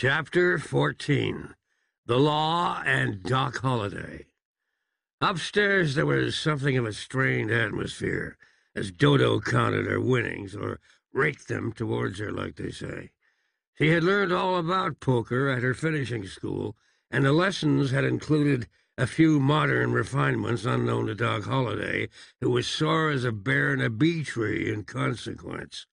Chapter 14 The Law and Doc Holliday. Upstairs, there was something of a strained atmosphere as Dodo counted her winnings, or raked them towards her, like they say. She had learned all about poker at her finishing school, and the lessons had included a few modern refinements unknown to Doc Holliday, who was sore as a bear in a bee tree in consequence.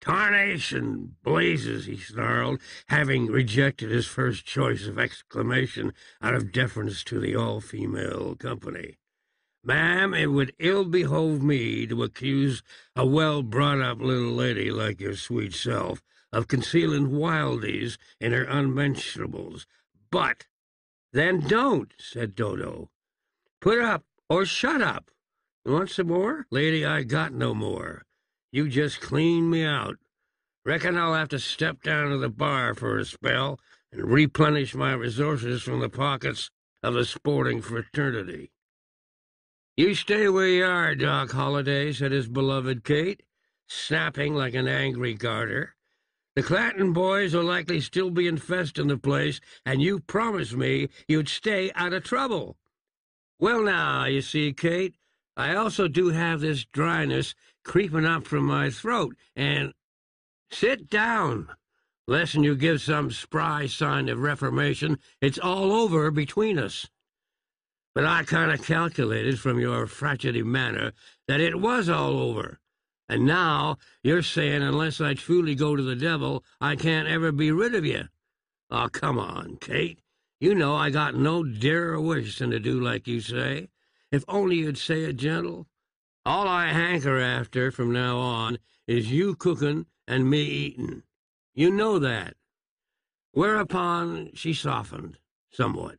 Tarnation blazes, he snarled, having rejected his first choice of exclamation out of deference to the all-female company. Ma'am, it would ill behove me to accuse a well-brought-up little lady like your sweet self of concealing wildies in her unmentionables. But, then don't, said Dodo. Put up or shut up. You want some more? Lady, I got no more. You just cleaned me out. Reckon I'll have to step down to the bar for a spell and replenish my resources from the pockets of the sporting fraternity. You stay where you are, Doc Holliday, said his beloved Kate, snapping like an angry garter. The Clanton boys will likely still be infesting the place, and you promised me you'd stay out of trouble. Well, now, you see, Kate, I also do have this dryness creeping up from my throat, and sit down. Less'n you give some spry sign of reformation, it's all over between us. But I kind of calculated from your fragile manner that it was all over. And now you're saying unless I truly go to the devil, I can't ever be rid of you. Oh, come on, Kate. You know I got no dearer wish than to do like you say. If only you'd say it gentle. All I hanker after from now on is you cooking and me eating. You know that. Whereupon she softened somewhat,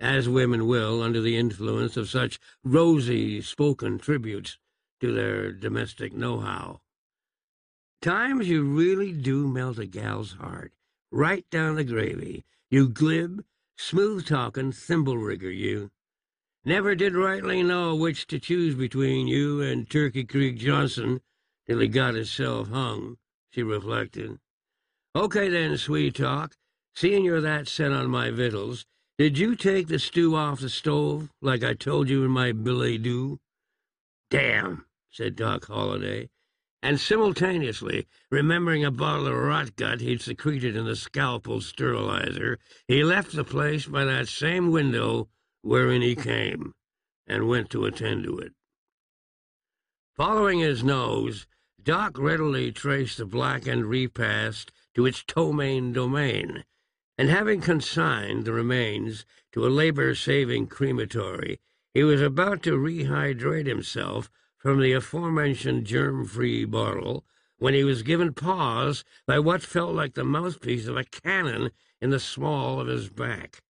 as women will under the influence of such rosy spoken tributes to their domestic know-how. Times you really do melt a gal's heart, right down the gravy, you glib, smooth-talking thimble-rigger, you. Never did rightly know which to choose between you and Turkey Creek Johnson till he got himself hung, she reflected. Okay then, sweet talk, seeing you're that set on my victuals, did you take the stew off the stove, like I told you in my billet doux? Damn, said Doc Holliday, and simultaneously, remembering a bottle of rot gut he'd secreted in the scalpel sterilizer, he left the place by that same window wherein he came, and went to attend to it. Following his nose, Doc readily traced the blackened repast to its ptomaine domain, and having consigned the remains to a labor-saving crematory, he was about to rehydrate himself from the aforementioned germ-free bottle when he was given pause by what felt like the mouthpiece of a cannon in the small of his back.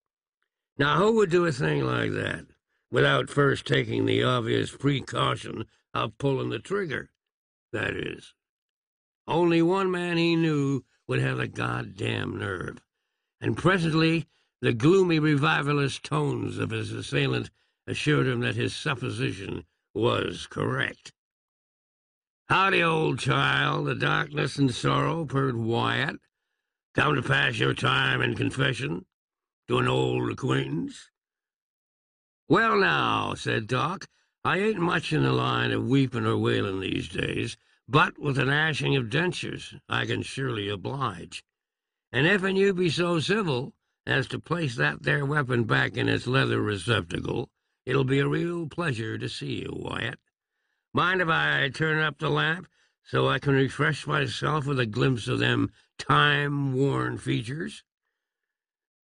Now, who would do a thing like that without first taking the obvious precaution of pulling the trigger? That is, only one man he knew would have the goddamn nerve. And presently, the gloomy revivalist tones of his assailant assured him that his supposition was correct. Howdy, old child, the darkness and sorrow, purred Wyatt. Come to pass your time in confession? To an old acquaintance? Well, now, said Doc, I ain't much in the line of weeping or wailing these days, but with an ashing of dentures I can surely oblige. And if'n you be so civil as to place that there weapon back in its leather receptacle, it'll be a real pleasure to see you, Wyatt. Mind if I turn up the lamp so I can refresh myself with a glimpse of them time-worn features?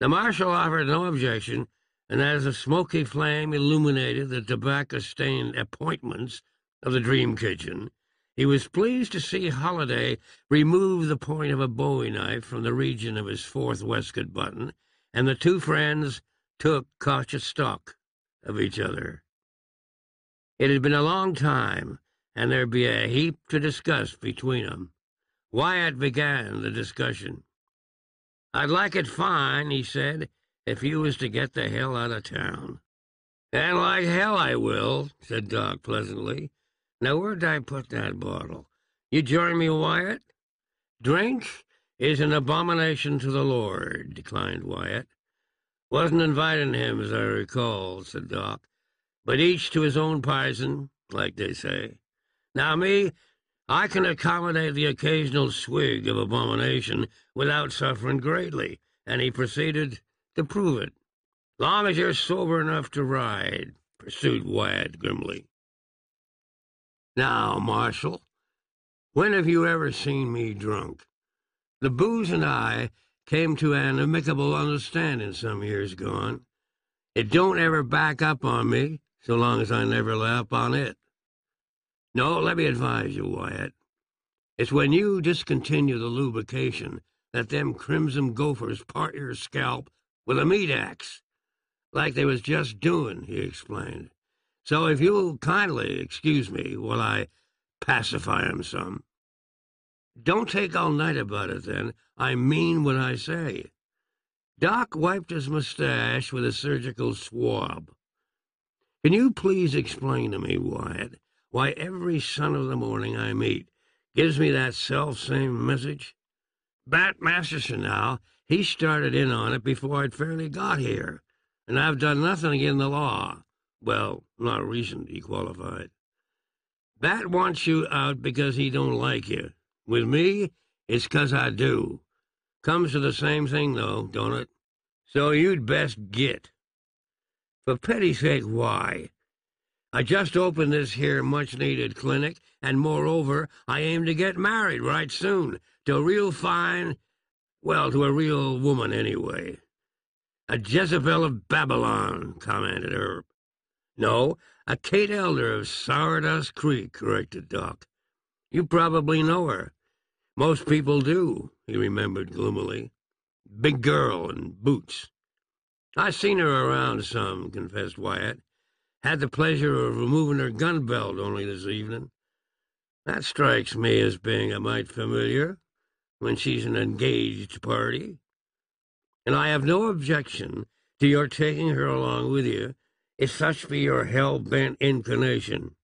The marshal offered no objection, and as the smoky flame illuminated the tobacco-stained appointments of the dream kitchen, he was pleased to see Holliday remove the point of a bowie knife from the region of his fourth waistcoat button, and the two friends took cautious stock of each other. It had been a long time, and there'd be a heap to discuss between between 'em. Wyatt began the discussion. I'd like it fine, he said, if you was to get the hell out of town. And like hell I will, said Doc pleasantly. Now where'd I put that bottle? You join me, Wyatt? Drink? is an abomination to the Lord, declined Wyatt. Wasn't inviting him, as I recall, said Doc. But each to his own pison, like they say. Now, me, I can accommodate the occasional swig of abomination without suffering greatly, and he proceeded to prove it. Long as you're sober enough to ride, pursued Wyatt grimly. Now, Marshal, when have you ever seen me drunk? The booze and I came to an amicable understanding some years gone. It don't ever back up on me, so long as I never lay up on it. No, let me advise you, Wyatt. It's when you discontinue the lubrication that them crimson gophers part your scalp with a meat axe, like they was just doing, he explained. So if you'll kindly excuse me while I pacify 'em some. Don't take all night about it, then. I mean what I say. Doc wiped his mustache with a surgical swab. Can you please explain to me, Wyatt, why every son of the morning I meet gives me that self-same message? Bat Masterson now, he started in on it before I'd fairly got here, and I've done nothing against the law. Well, not recent, he qualified. Bat wants you out because he don't like you. With me, it's 'cause I do. Comes to the same thing, though, don't it? So you'd best git. For pity's sake, why? I just opened this here much-needed clinic, and moreover, I aim to get married right soon to a real fine, well, to a real woman anyway. A Jezebel of Babylon, commented Earp. No, a Kate Elder of Sourdust Creek, corrected Doc. You probably know her. Most people do, he remembered gloomily. Big girl in boots. I've seen her around some, confessed Wyatt. Had the pleasure of removing her gun belt only this evening. That strikes me as being a mite familiar when she's an engaged party. And I have no objection to your taking her along with you, if such be your hell-bent inclination.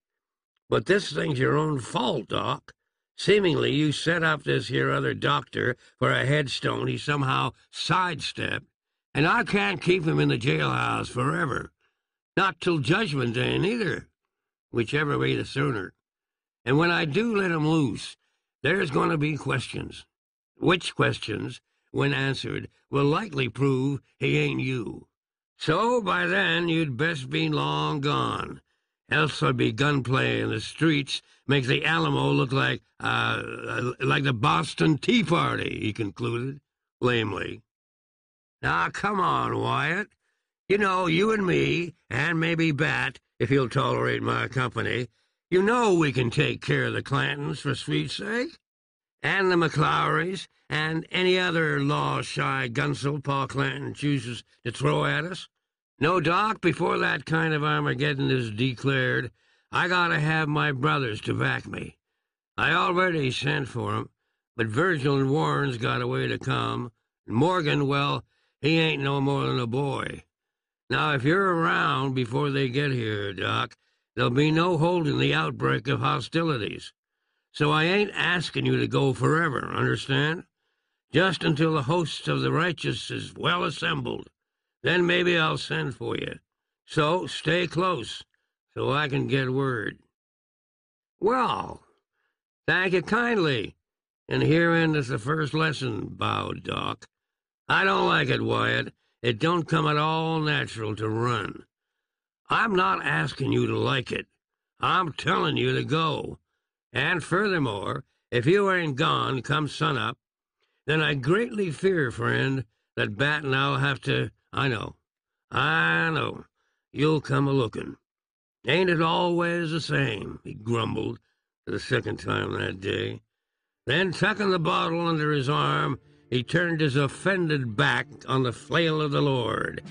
But this thing's your own fault, Doc. Seemingly you set up this here other doctor for a headstone he somehow sidestepped, and I can't keep him in the jailhouse forever. Not till Judgment Day, neither. Whichever way the sooner. And when I do let him loose, there's going to be questions. Which questions, when answered, will likely prove he ain't you. So by then you'd best be long gone. Else there'd be gunplay in the streets, make the Alamo look like, uh, like the Boston Tea Party, he concluded, lamely. Now, come on, Wyatt. You know, you and me, and maybe Bat, if he'll tolerate my company, you know we can take care of the Clantons for sweet's sake, and the McClowrys, and any other law-shy gunsel Pa Clanton chooses to throw at us. No, Doc, before that kind of Armageddon is declared, I gotta have my brothers to back me. I already sent for 'em, but Virgil and Warren's got a way to come, and Morgan, well, he ain't no more than a boy. Now, if you're around before they get here, Doc, there'll be no holding the outbreak of hostilities. So I ain't asking you to go forever, understand? Just until the hosts of the righteous is well assembled. Then maybe I'll send for you. So stay close, so I can get word. Well, thank you kindly. And herein is the first lesson, bowed Doc. I don't like it, Wyatt. It don't come at all natural to run. I'm not asking you to like it. I'm telling you to go. And furthermore, if you ain't gone come sunup, then I greatly fear, friend, that Bat and I'll have to. I know, I know. You'll come a looking. Ain't it always the same? He grumbled for the second time that day. Then, tucking the bottle under his arm, he turned his offended back on the flail of the Lord,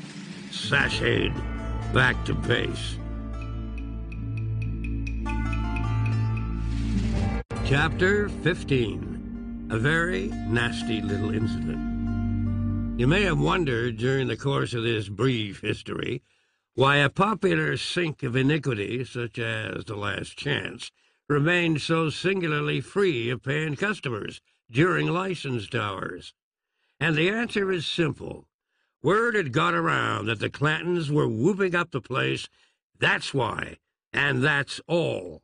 sashayed back to base. Chapter 15 A Very Nasty Little Incident. You may have wondered during the course of this brief history why a popular sink of iniquity, such as The Last Chance, remained so singularly free of paying customers during licensed hours? And the answer is simple. Word had got around that the Clantons were whooping up the place. That's why, and that's all.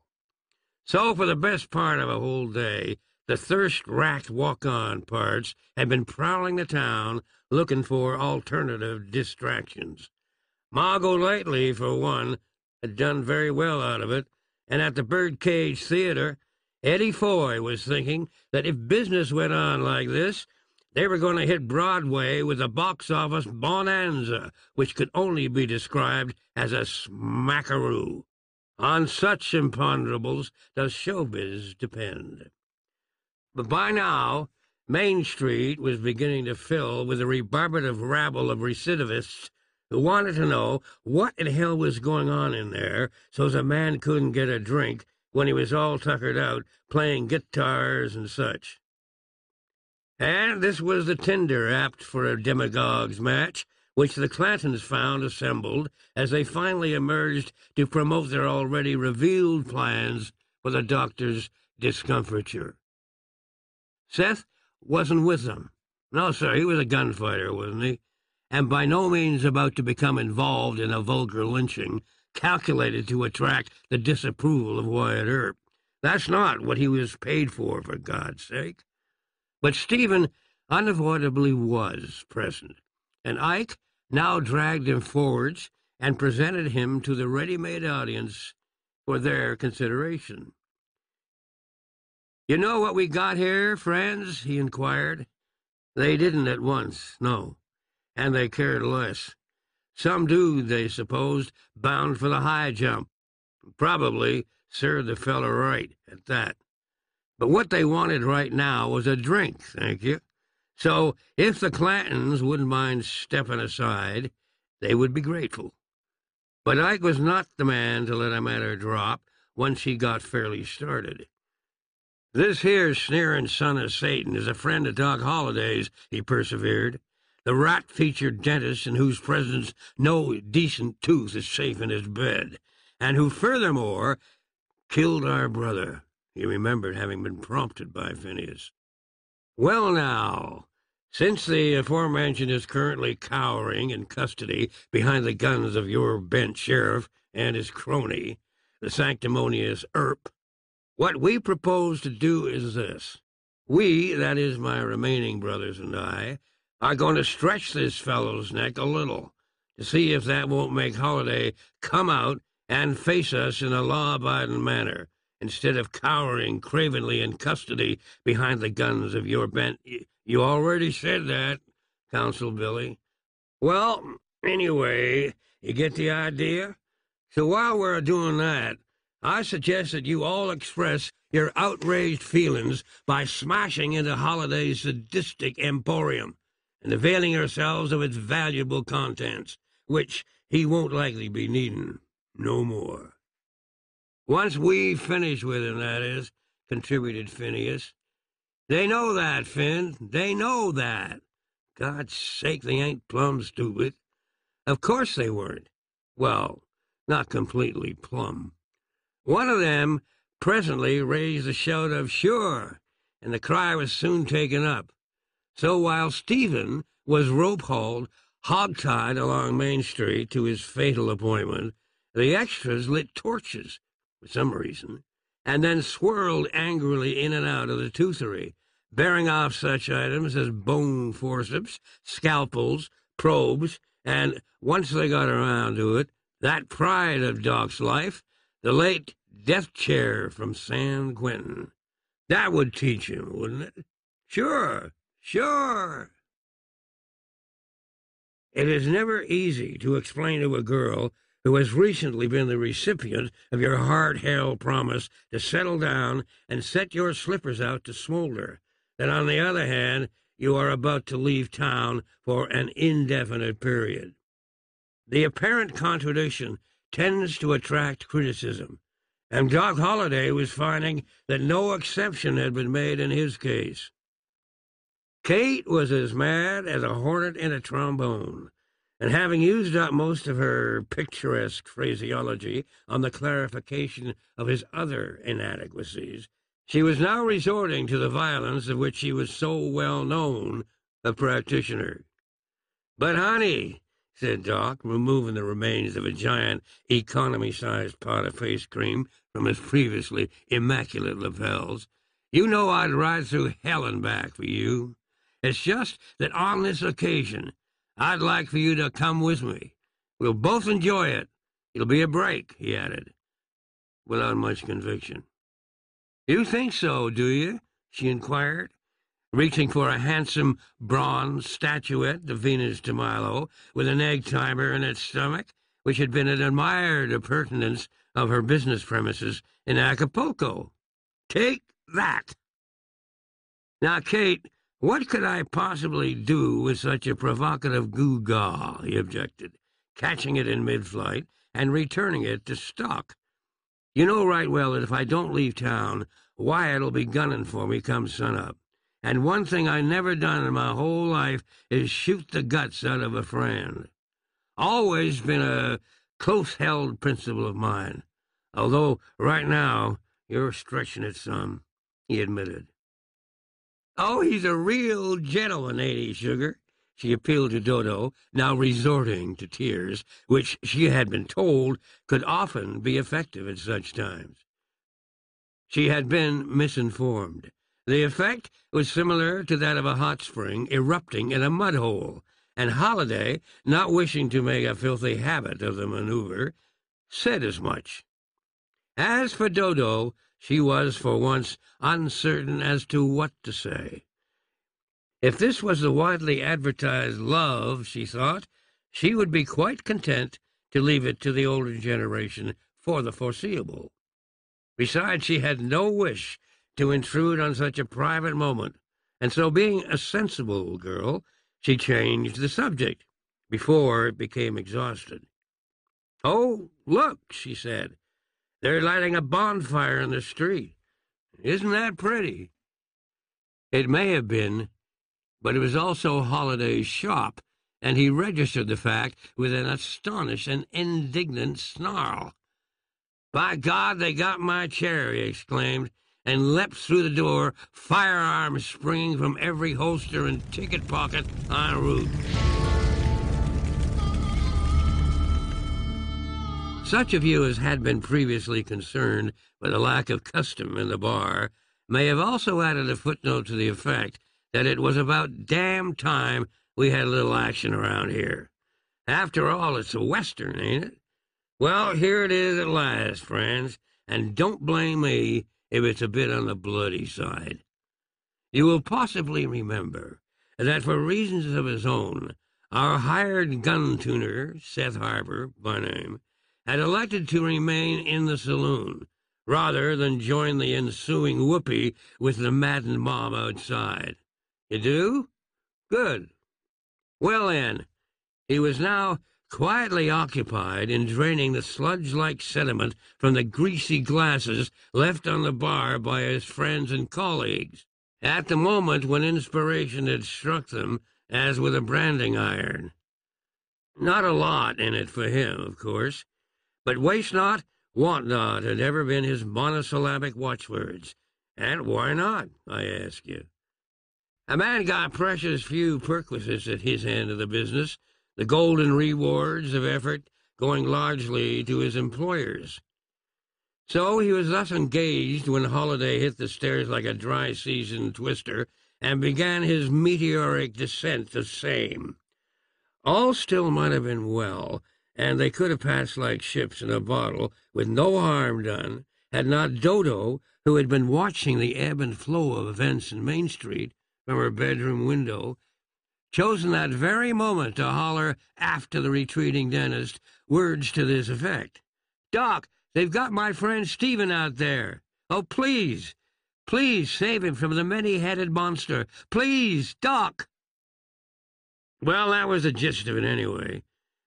So, for the best part of a whole day, the thirst-racked walk-on parts had been prowling the town looking for alternative distractions. Margot Lately, for one, had done very well out of it, and at the Birdcage Theater, Eddie Foy was thinking that if business went on like this, they were going to hit Broadway with a box office bonanza, which could only be described as a smackaroo. On such imponderables does showbiz depend. But by now, Main Street was beginning to fill with a rebarbative rabble of recidivists who wanted to know what in hell was going on in there so's a man couldn't get a drink when he was all tuckered out playing guitars and such. And this was the tinder apt for a demagogue's match, which the Clantons found assembled as they finally emerged to promote their already revealed plans for the doctor's discomfiture. Seth wasn't with them. No, sir, he was a gunfighter, wasn't he? And by no means about to become involved in a vulgar lynching calculated to attract the disapproval of Wyatt Earp. That's not what he was paid for, for God's sake. But Stephen unavoidably was present, and Ike now dragged him forwards and presented him to the ready-made audience for their consideration. You know what we got here, friends? he inquired. They didn't at once, no, and they cared less. Some dude, they supposed, bound for the high jump. Probably served the feller right at that. But what they wanted right now was a drink, thank you. So if the Clantons wouldn't mind stepping aside, they would be grateful. But Ike was not the man to let a matter drop once he got fairly started. This here sneering son of Satan is a friend of Doc Holliday's, he persevered. The rat-featured dentist in whose presence no decent tooth is safe in his bed, and who furthermore killed our brother. He remembered having been prompted by Phineas. Well, now, since the aforementioned is currently cowering in custody behind the guns of your bent sheriff and his crony, the sanctimonious Earp, what we propose to do is this. We, that is, my remaining brothers and I, are going to stretch this fellow's neck a little to see if that won't make Holliday come out and face us in a law-abiding manner instead of cowering cravenly in custody behind the guns of your bent. You already said that, counseled Billy. Well, anyway, you get the idea? So while we're doing that, I suggest that you all express your outraged feelings by smashing into Holliday's sadistic emporium and availing ourselves of its valuable contents, which he won't likely be needing no more. Once we finish with him, that is, contributed Phineas. They know that, Finn. They know that. God's sake, they ain't plumb stupid. Of course they weren't. Well, not completely plumb. One of them presently raised a shout of sure, and the cry was soon taken up. So while Stephen was rope hauled, hog-tied along Main Street to his fatal appointment, the extras lit torches, for some reason, and then swirled angrily in and out of the toothery, bearing off such items as bone forceps, scalpels, probes, and, once they got around to it, that pride of Doc's life, the late death chair from San Quentin. That would teach him, wouldn't it? Sure, sure. It is never easy to explain to a girl who has recently been the recipient of your hard-held promise to settle down and set your slippers out to smolder, that on the other hand, you are about to leave town for an indefinite period. The apparent contradiction tends to attract criticism, and Doc Holliday was finding that no exception had been made in his case. Kate was as mad as a hornet in a trombone, and having used up most of her picturesque phraseology on the clarification of his other inadequacies, She was now resorting to the violence of which she was so well known a practitioner. But, honey, said Doc, removing the remains of a giant economy-sized pot of face cream from his previously immaculate lapels, you know I'd ride through hell and back for you. It's just that on this occasion, I'd like for you to come with me. We'll both enjoy it. It'll be a break, he added, without much conviction. You think so, do you? she inquired, reaching for a handsome bronze statuette of Venus de Milo with an egg timer in its stomach, which had been an admired appurtenance of her business premises in Acapulco. Take that! Now, Kate, what could I possibly do with such a provocative gewgaw? he objected, catching it in mid-flight and returning it to stock. You know right well that if I don't leave town, Wyatt'll be gunning for me come sunup. And one thing I never done in my whole life is shoot the guts out of a friend. Always been a close-held principle of mine. Although right now you're stretching it some, he admitted. Oh, he's a real gentleman, ain't he, Sugar? She appealed to Dodo, now resorting to tears, which she had been told could often be effective at such times. She had been misinformed. The effect was similar to that of a hot spring erupting in a mud hole, and Holliday, not wishing to make a filthy habit of the maneuver, said as much. As for Dodo, she was for once uncertain as to what to say. If this was the widely advertised love, she thought, she would be quite content to leave it to the older generation for the foreseeable. Besides, she had no wish to intrude on such a private moment, and so being a sensible girl, she changed the subject before it became exhausted. Oh, look, she said, they're lighting a bonfire in the street. Isn't that pretty? It may have been, but it was also Holliday's shop, and he registered the fact with an astonished and indignant snarl. By God, they got my chair, he exclaimed, and leapt through the door, firearms springing from every holster and ticket pocket en route. Such of you as had been previously concerned with the lack of custom in the bar may have also added a footnote to the effect that it was about damn time we had a little action around here. After all, it's a Western, ain't it? Well, here it is at last, friends, and don't blame me if it's a bit on the bloody side. You will possibly remember that for reasons of his own, our hired gun tuner, Seth Harper by name, had elected to remain in the saloon rather than join the ensuing whoopee with the maddened mob outside. You do? Good. Well, then, he was now quietly occupied in draining the sludge-like sediment from the greasy glasses left on the bar by his friends and colleagues, at the moment when inspiration had struck them as with a branding iron. Not a lot in it for him, of course. But waste not, want not had ever been his monosyllabic watchwords. And why not, I ask you? A man got precious few perquisites at his end of the business, the golden rewards of effort going largely to his employers. So he was thus engaged when Holliday hit the stairs like a dry season twister and began his meteoric descent of same. All still might have been well and they could have passed like ships in a bottle with no harm done had not Dodo, who had been watching the ebb and flow of events in Main Street from her bedroom window, chosen that very moment to holler after the retreating dentist words to this effect. Doc, they've got my friend Stephen out there. Oh, please, please save him from the many-headed monster. Please, Doc. Well, that was the gist of it anyway.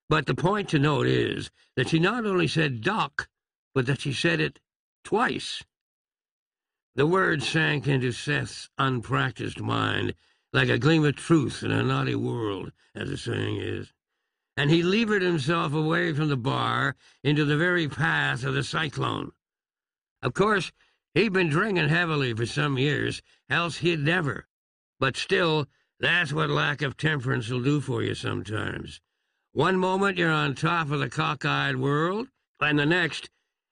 But the point to note is that she not only said Doc, but that she said it twice. The word sank into Seth's unpracticed mind like a gleam of truth in a naughty world, as the saying is, and he levered himself away from the bar into the very path of the cyclone. Of course, He'd been drinking heavily for some years, else he'd never. But still, that's what lack of temperance will do for you sometimes. One moment you're on top of the cockeyed world, and the next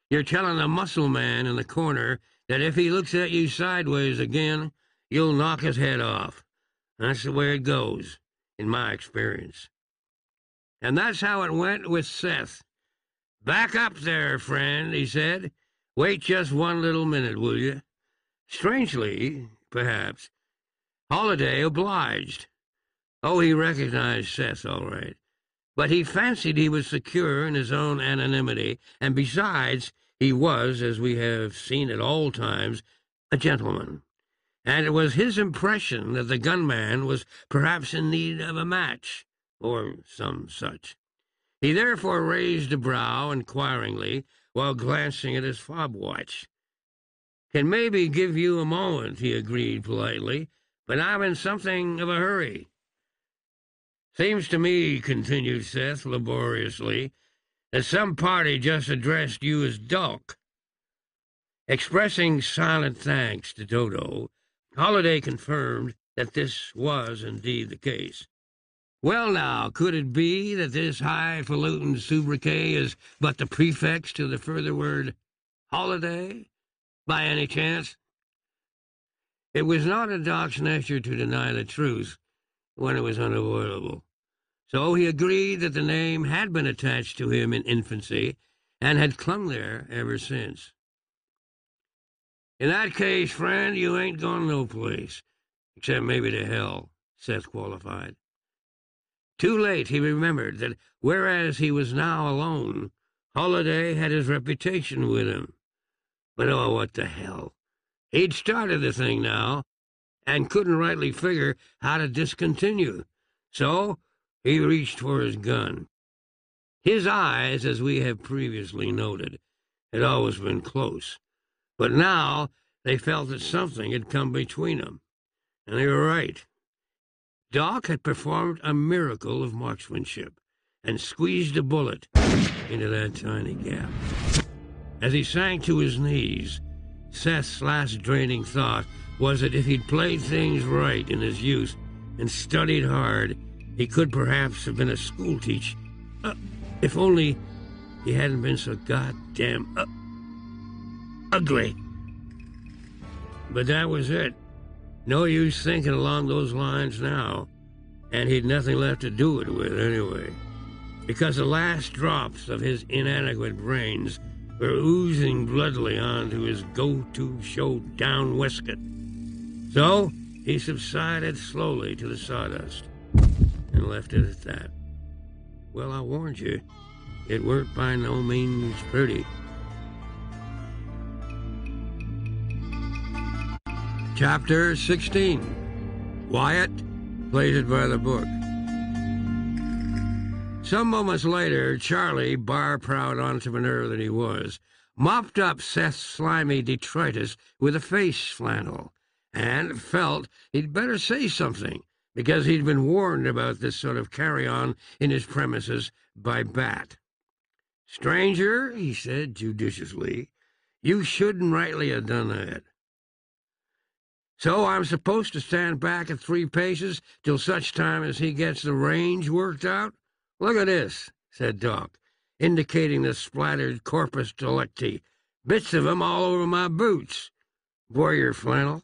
you're telling the muscle man in the corner that if he looks at you sideways again, you'll knock his head off. That's the way it goes, in my experience. And that's how it went with Seth. Back up there, friend, he said. Wait just one little minute, will you? Strangely, perhaps, Holliday obliged. Oh, he recognized Seth all right. But he fancied he was secure in his own anonymity, and besides, he was, as we have seen at all times, a gentleman. And it was his impression that the gunman was perhaps in need of a match, or some such. He therefore raised a brow inquiringly while glancing at his fob watch. Can maybe give you a moment, he agreed politely, but I'm in something of a hurry. Seems to me, continued Seth laboriously, that some party just addressed you as Doc. Expressing silent thanks to Dodo, Holliday confirmed that this was indeed the case. Well, now, could it be that this highfalutin sobriquet is but the prefix to the further word Holliday, by any chance? It was not a Doc's nature to deny the truth when it was unavoidable. So he agreed that the name had been attached to him in infancy and had clung there ever since. In that case, friend, you ain't gone no place, except maybe to hell, Seth qualified. Too late he remembered that whereas he was now alone, Holliday had his reputation with him. But oh, what the hell. He'd started the thing now, and couldn't rightly figure how to discontinue. So he reached for his gun. His eyes, as we have previously noted, had always been close, but now they felt that something had come between them, and they were right. Doc had performed a miracle of marksmanship and squeezed a bullet into that tiny gap. As he sank to his knees, Seth's last draining thought was that if he'd played things right in his youth and studied hard, he could perhaps have been a schoolteacher. Uh, if only he hadn't been so goddamn uh, ugly. But that was it. No use thinking along those lines now, and he'd nothing left to do it with anyway, because the last drops of his inadequate brains were oozing bloodily onto his go-to show down waistcoat. So he subsided slowly to the sawdust and left it at that. Well, I warned you, it weren't by no means pretty. Chapter 16 Wyatt plays it by the book. Some moments later, Charlie, bar proud entrepreneur that he was, mopped up Seth's slimy detritus with a face flannel and felt he'd better say something because he'd been warned about this sort of carry on in his premises by Bat. Stranger, he said judiciously, you shouldn't rightly have done that. So I'm supposed to stand back at three paces till such time as he gets the range worked out? Look at this, said Doc, indicating the splattered corpus delicti, bits of 'em all over my boots. Warrior flannel.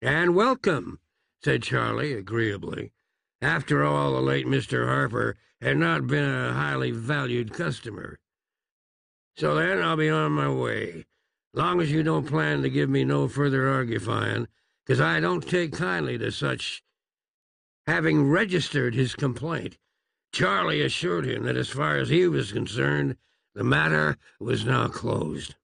And welcome, said Charlie agreeably. After all, the late Mr. Harper had not been a highly valued customer. So then I'll be on my way, long as you don't plan to give me no further argufying, 'cause I don't take kindly to such. Having registered his complaint, Charlie assured him that as far as he was concerned, the matter was now closed.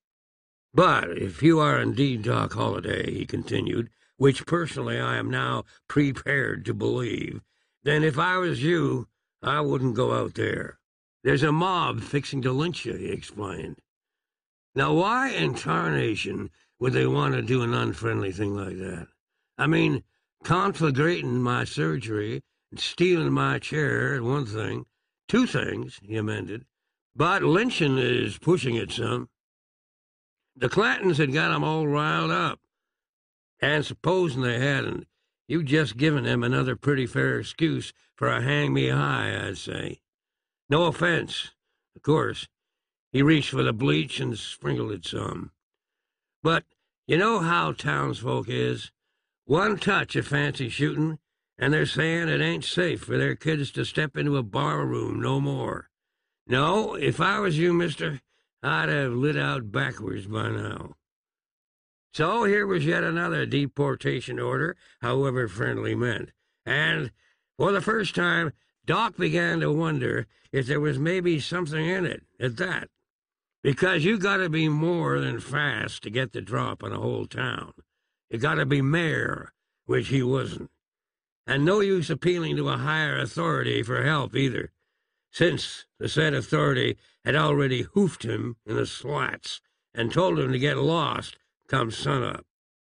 But if you are indeed Doc Holliday, he continued, which personally I am now prepared to believe, then if I was you, I wouldn't go out there. There's a mob fixing to lynch you, he explained. Now, why in tarnation would they want to do an unfriendly thing like that? I mean, conflagrating my surgery and stealing my chair one thing. Two things, he amended. But lynching is pushing it some. The Clantons had got 'em all riled up. And supposing they hadn't, you've just given them another pretty fair excuse for a hang me high, I'd say. No offense, of course. He reached for the bleach and sprinkled it some. But you know how townsfolk is. One touch of fancy shooting, and they're saying it ain't safe for their kids to step into a bar room no more. No, if I was you, mister, I'd have lit out backwards by now. So here was yet another deportation order, however friendly meant. And for the first time, Doc began to wonder if there was maybe something in it, at that. Because you gotta be more than fast to get the drop on a whole town. You gotta be mayor, which he wasn't. And no use appealing to a higher authority for help either, since the said authority had already hoofed him in the slats and told him to get lost come sunup.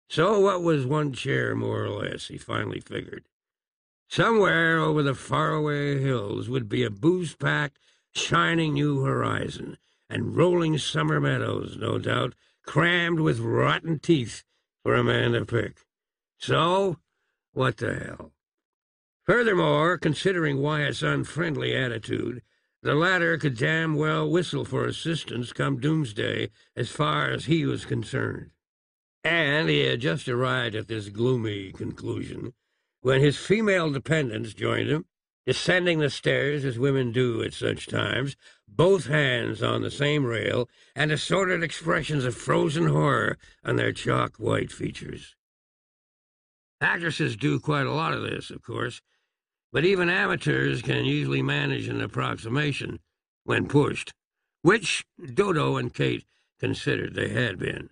So what was one chair more or less, he finally figured. Somewhere over the faraway hills would be a booze-packed, shining new horizon, and rolling summer meadows, no doubt, crammed with rotten teeth for a man to pick. So, what the hell? Furthermore, considering Wyatt's unfriendly attitude, the latter could damn well whistle for assistance come doomsday as far as he was concerned. And he had just arrived at this gloomy conclusion when his female dependents joined him, descending the stairs as women do at such times, both hands on the same rail, and assorted expressions of frozen horror on their chalk white features. Actresses do quite a lot of this, of course, but even amateurs can usually manage an approximation when pushed, which Dodo and Kate considered they had been.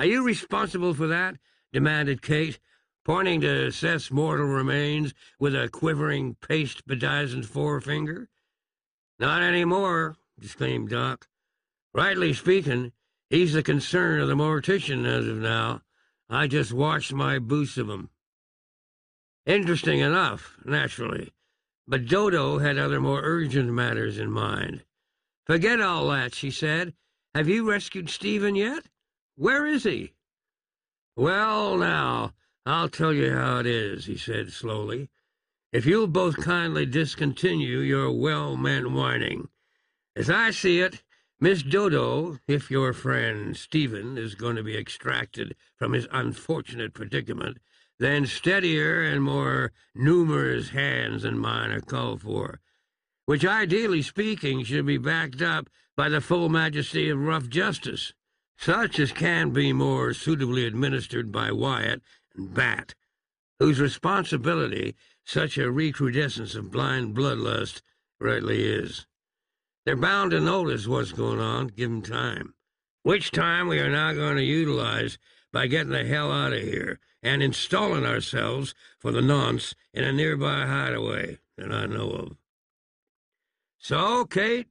Are you responsible for that? demanded Kate, pointing to Seth's mortal remains with a quivering, paste bedizened forefinger. Not any more, exclaimed Doc. Rightly speaking, he's the concern of the mortician as of now. I just washed my boots of him. Interesting enough, naturally, but Dodo had other more urgent matters in mind. Forget all that, she said. Have you rescued Stephen yet? Where is he? Well, now, I'll tell you how it is, he said slowly. If you'll both kindly discontinue your well-meant whining. As I see it, Miss Dodo, if your friend Stephen is going to be extracted from his unfortunate predicament, then steadier and more numerous hands than mine are called for, which, ideally speaking, should be backed up by the full majesty of rough justice such as can be more suitably administered by Wyatt and Bat, whose responsibility such a recrudescence of blind bloodlust rightly is. They're bound to notice what's going on, give 'em time. Which time we are now going to utilize by getting the hell out of here and installing ourselves for the nonce in a nearby hideaway that I know of. So, Kate,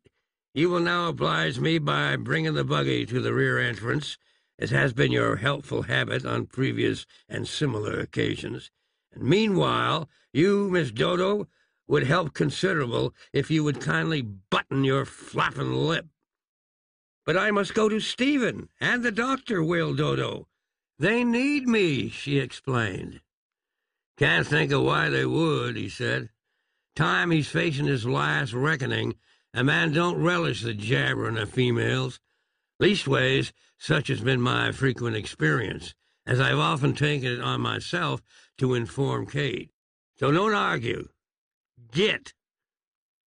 you will now oblige me by bringing the buggy to the rear entrance, as has been your helpful habit on previous and similar occasions. And meanwhile, you, Miss Dodo, would help considerable if you would kindly button your flapping lip. But I must go to Stephen and the doctor, wailed Dodo. They need me, she explained. Can't think of why they would, he said. Time he's facing his last reckoning a man don't relish the jabbering of females. Leastways, such has been my frequent experience, as I've often taken it on myself to inform Kate. So don't argue. Get.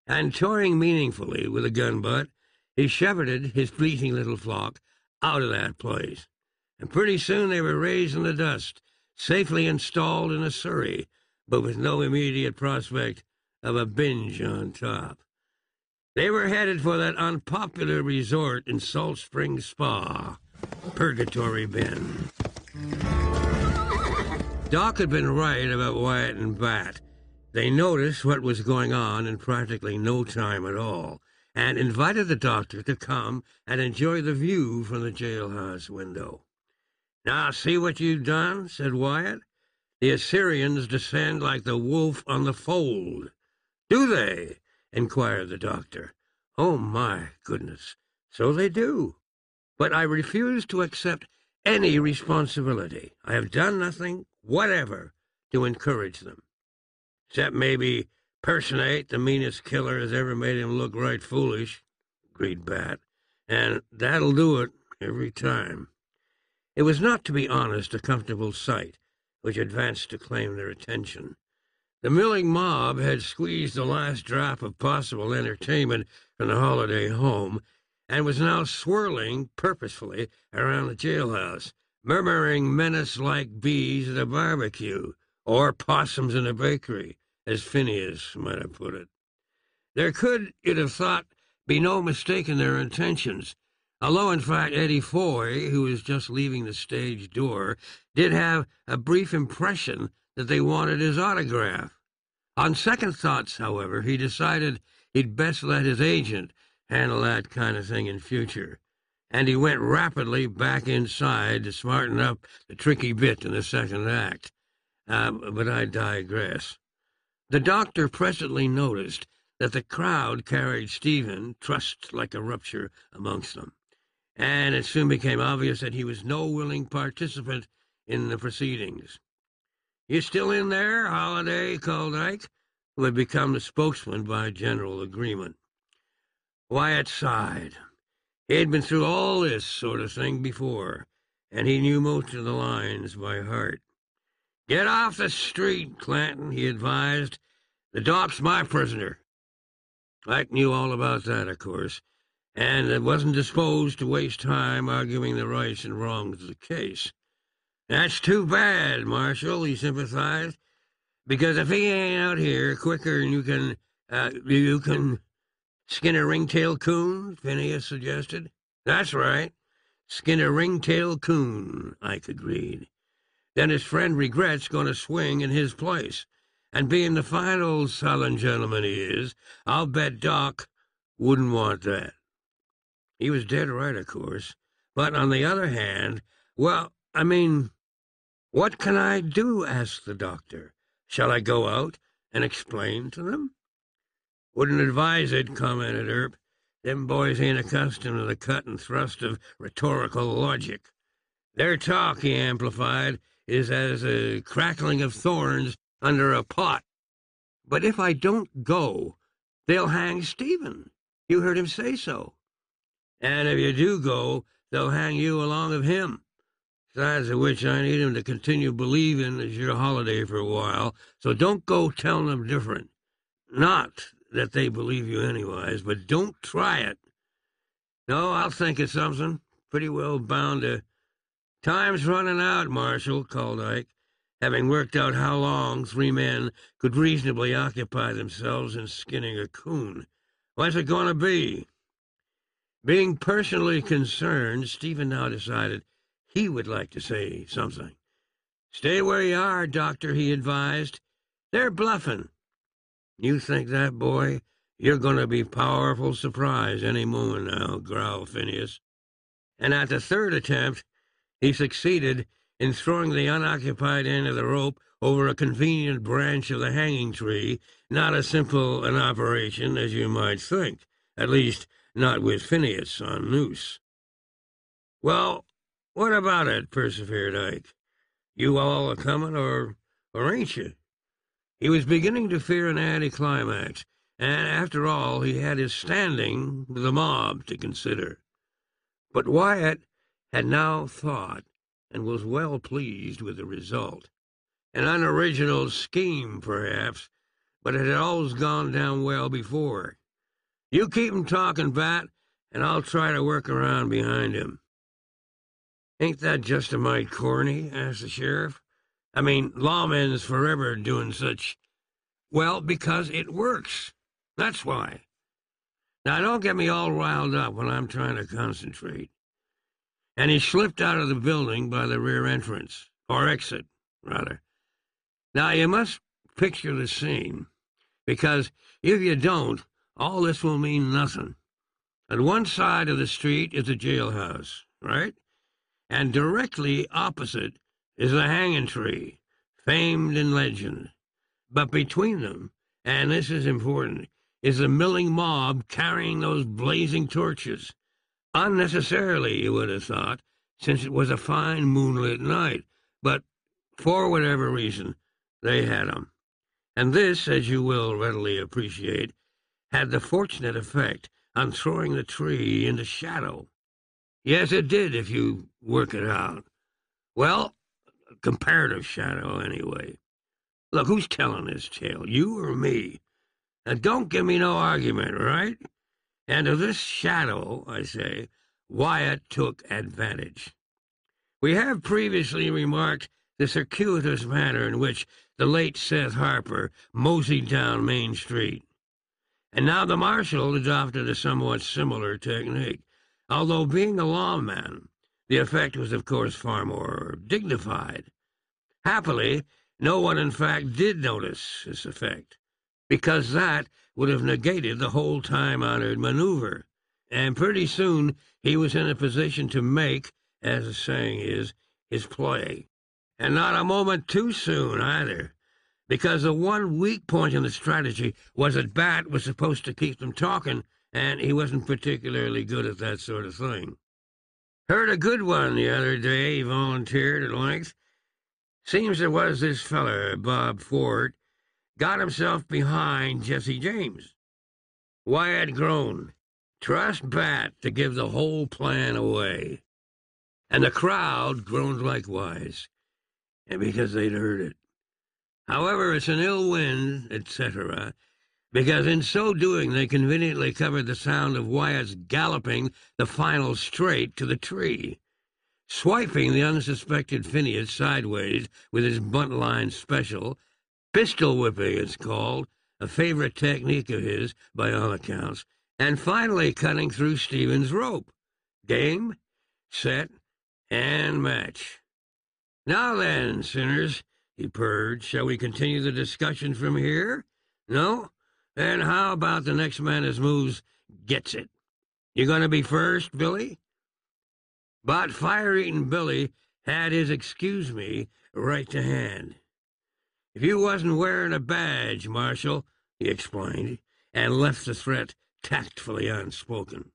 And toying meaningfully with a gun butt, he shepherded his fleeting little flock out of that place. And pretty soon they were raised in the dust, safely installed in a surrey, but with no immediate prospect of a binge on top. They were headed for that unpopular resort in Salt Spring Spa, Purgatory Bend. Doc had been right about Wyatt and Bat. They noticed what was going on in practically no time at all, and invited the doctor to come and enjoy the view from the jailhouse window. Now see what you've done, said Wyatt. The Assyrians descend like the wolf on the fold. Do they? Inquired the doctor. Oh, my goodness, so they do. but I refuse to accept any responsibility. I have done nothing whatever to encourage them, except maybe personate the meanest killer has ever made him look right foolish, agreed Bat, and that'll do it every time. It was not, to be honest, a comfortable sight which advanced to claim their attention. The milling mob had squeezed the last drop of possible entertainment from the holiday home, and was now swirling purposefully around the jailhouse, murmuring menace like bees at a barbecue, or possums in a bakery, as Phineas might have put it. There could, you'd have thought, be no mistaking their intentions, although in fact Eddie Foy, who was just leaving the stage door, did have a brief impression that they wanted his autograph. On second thoughts, however, he decided he'd best let his agent handle that kind of thing in future, and he went rapidly back inside to smarten up the tricky bit in the second act. Uh, but I digress. The doctor presently noticed that the crowd carried Stephen, trussed like a rupture, amongst them, and it soon became obvious that he was no willing participant in the proceedings. You still in there, Holliday? called Ike, who had become the spokesman by general agreement. Wyatt sighed. He had been through all this sort of thing before, and he knew most of the lines by heart. Get off the street, Clanton, he advised. The doc's my prisoner. Ike knew all about that, of course, and wasn't disposed to waste time arguing the rights and wrongs of the case. That's too bad, Marshal, he sympathized, because if he ain't out here quicker than you can, uh, you can Skin a ringtail coon? Phineas suggested. That's right. Skin a ringtail coon, Ike agreed. Then his friend Regret's going to swing in his place. And being the fine old Southern gentleman he is, I'll bet Doc wouldn't want that. He was dead right, of course. But on the other hand, well, I mean, what can I do? asked the doctor. Shall I go out and explain to them? Wouldn't advise it, commented Earp. Them boys ain't accustomed to the cut and thrust of rhetorical logic. Their talk, he amplified, is as a crackling of thorns under a pot. But if I don't go, they'll hang Stephen. You heard him say so. And if you do go, they'll hang you along of him. Besides of which, I need him to continue believing it's your holiday for a while, so don't go telling them different. Not that they believe you anyways, but don't try it. No, I'll think of something. Pretty well bound to. Time's running out, Marshal, called Ike, having worked out how long three men could reasonably occupy themselves in skinning a coon. What's it going to be? Being personally concerned, Stephen now decided he would like to say something. Stay where you are, Doctor, he advised. They're bluffing. You think that, boy? You're going to be powerful surprised any moment now, growled Phineas. And at the third attempt, he succeeded in throwing the unoccupied end of the rope over a convenient branch of the hanging tree, not as simple an operation as you might think, at least not with Phineas on noose. Well, what about it? persevered Ike. You all a comin', or, or ain't you? He was beginning to fear an anticlimax, and after all, he had his standing with the mob to consider. But Wyatt had now thought, and was well pleased with the result. An unoriginal scheme, perhaps, but it had always gone down well before. You keep him talking, Bat, and I'll try to work around behind him. Ain't that just a mite corny? asked the sheriff. I mean, lawmen's forever doing such. Well, because it works. That's why. Now, don't get me all riled up when I'm trying to concentrate. And he slipped out of the building by the rear entrance, or exit, rather. Now, you must picture the scene, because if you don't, all this will mean nothing. At one side of the street is the jailhouse, right? And directly opposite is the hanging tree, famed in legend. But between them, and this is important, is the milling mob carrying those blazing torches. Unnecessarily, you would have thought, since it was a fine moonlit night, but for whatever reason, they had 'em. And this, as you will readily appreciate, had the fortunate effect on throwing the tree into shadow. Yes, it did, if you work it out. Well, comparative shadow, anyway. Look, who's telling this tale, you or me? Now, don't give me no argument, right? And of this shadow, I say, Wyatt took advantage. We have previously remarked the circuitous manner in which the late Seth Harper moseyed down Main Street. And now the marshal adopted a somewhat similar technique, although being a lawman, the effect was of course far more dignified. Happily, no one in fact did notice this effect, because that would have negated the whole time-honored maneuver, and pretty soon he was in a position to make, as the saying is, his play. And not a moment too soon, either, because the one weak point in the strategy was that Bat was supposed to keep them talking, and he wasn't particularly good at that sort of thing. Heard a good one the other day, he volunteered at length. Seems there was this feller, Bob Ford, got himself behind Jesse James. Wyatt groaned. Trust Bat to give the whole plan away. And the crowd groaned likewise, and because they'd heard it. However, it's an ill wind, etc., because in so doing they conveniently covered the sound of Wyatt's galloping the final straight to the tree, swiping the unsuspected Phineas sideways with his buntline special, pistol whipping it's called, a favorite technique of his by all accounts, and finally cutting through Stephen's rope. Game, set, and match. Now then, sinners, he purred, shall we continue the discussion from here? No? Then how about the next man as moves gets it? You gonna be first, Billy? But fire-eating Billy had his excuse me right to hand. If you wasn't wearing a badge, Marshal, he explained, and left the threat tactfully unspoken.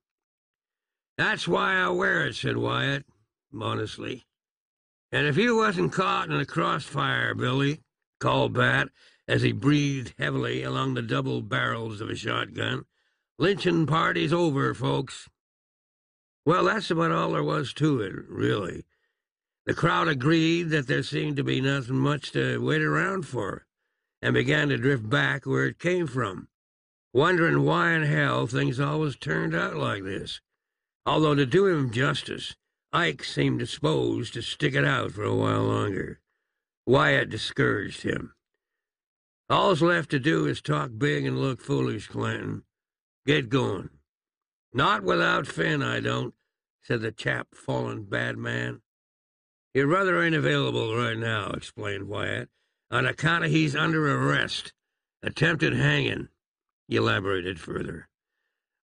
That's why I wear it, said Wyatt, modestly. And if you wasn't caught in the crossfire, Billy, called Bat as he breathed heavily along the double barrels of a shotgun, lynching party's over, folks. Well, that's about all there was to it, really. The crowd agreed that there seemed to be nothing much to wait around for, and began to drift back where it came from wondering why in hell things always turned out like this. Although, to do him justice, Ike seemed disposed to stick it out for a while longer. Wyatt discouraged him. All's left to do is talk big and look foolish, Clanton. Get going. Not without Finn, I don't, said the chap fallen bad man. Your brother ain't available right now, explained Wyatt, on account of he's under arrest. Attempted hanging he elaborated further.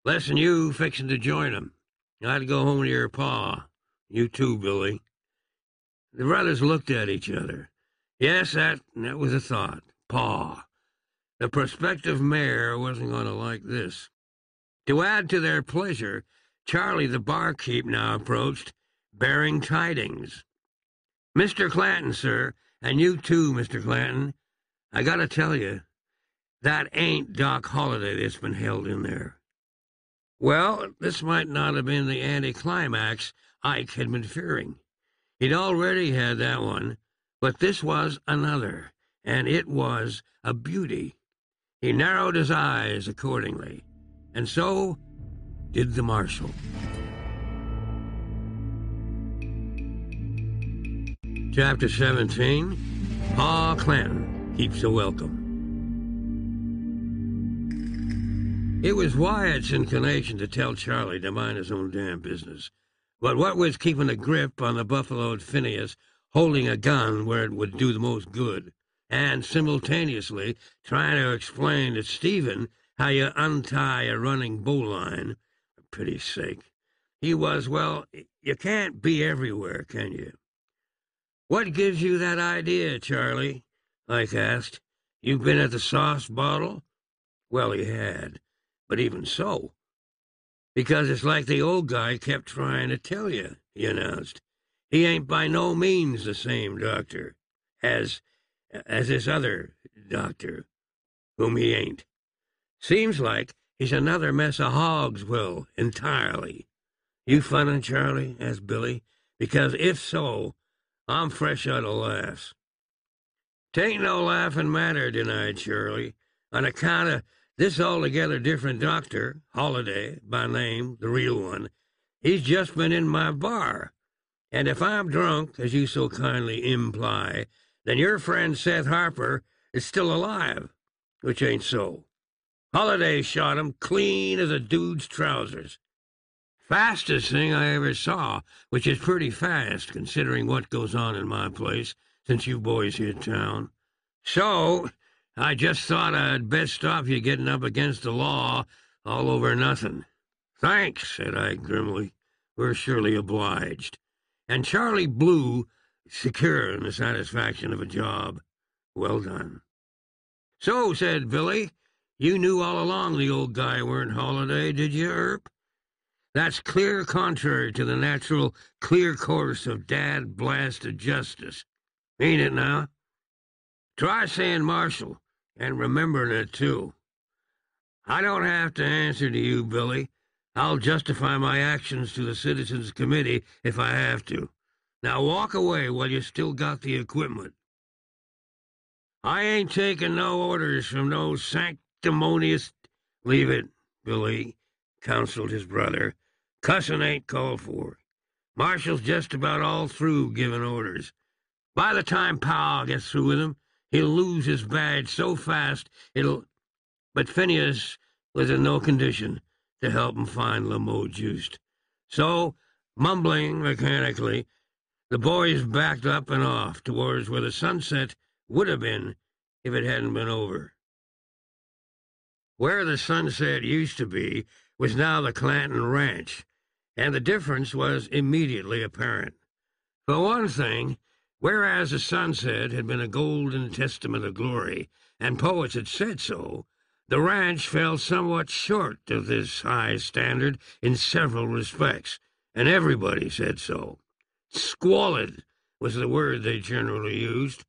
Less'n you fixin' to join 'em. I'd go home to your pa. You too, Billy. The brothers looked at each other. Yes, that, that was a thought. Pa. The prospective mayor wasn't going to like this. To add to their pleasure, Charlie the barkeep now approached, bearing tidings. Mr. Clanton, sir, and you too, Mr. Clanton. I gotta tell you, that ain't Doc Holliday that's been held in there. Well, this might not have been the anticlimax Ike had been fearing. He'd already had that one, but this was another, and it was a beauty. He narrowed his eyes accordingly, and so did the marshal. Chapter 17 Pa Clanton Keeps a Welcome. It was Wyatt's inclination to tell Charlie to mind his own damn business. But what was keeping a grip on the buffaloed Phineas, holding a gun where it would do the most good, and simultaneously trying to explain to Stephen how you untie a running bowline, for pity's sake, he was, well, you can't be everywhere, can you? What gives you that idea, Charlie? Ike asked. You've been at the sauce bottle? Well, he had but even so, Because it's like the old guy kept trying to tell you, he announced. He ain't by no means the same doctor as as this other doctor, whom he ain't. Seems like he's another mess of hogs, Will, entirely. You funnin', Charlie? asked Billy. Because if so, I'm fresh out of laughs. Tain't no laughing matter, denied Charlie, on account of this altogether different doctor, Holliday by name, the real one. He's just been in my bar. And if I'm drunk, as you so kindly imply, then your friend Seth Harper is still alive, which ain't so. Holliday shot him clean as a dude's trousers. Fastest thing I ever saw, which is pretty fast considering what goes on in my place since you boys hit town. So, I just thought I'd best stop you getting up against the law all over nothing. Thanks, said I grimly. We're surely obliged. And Charlie blew secure in the satisfaction of a job well done. So, said Billy, you knew all along the old guy weren't Holliday, did you, Earp? That's clear contrary to the natural, clear course of dad blasted justice. Ain't it now? Try saying Marshall, and remembering it, too. I don't have to answer to you, Billy. I'll justify my actions to the Citizens Committee if I have to. Now walk away while you still got the equipment. I ain't taking no orders from no sanctimonious... Leave it, Billy, counseled his brother. Cussin' ain't called for. Marshall's just about all through giving orders. By the time Powell gets through with him, he'll lose his badge so fast it'll... But Phineas was in no condition to help him find le mot juste. So, mumbling mechanically, the boys backed up and off towards where the sunset would have been if it hadn't been over. Where the sunset used to be was now the Clanton Ranch, and the difference was immediately apparent. For one thing, whereas the sunset had been a golden testament of glory, and poets had said so, the ranch fell somewhat short of this high standard in several respects, and everybody said so. Squalid was the word they generally used.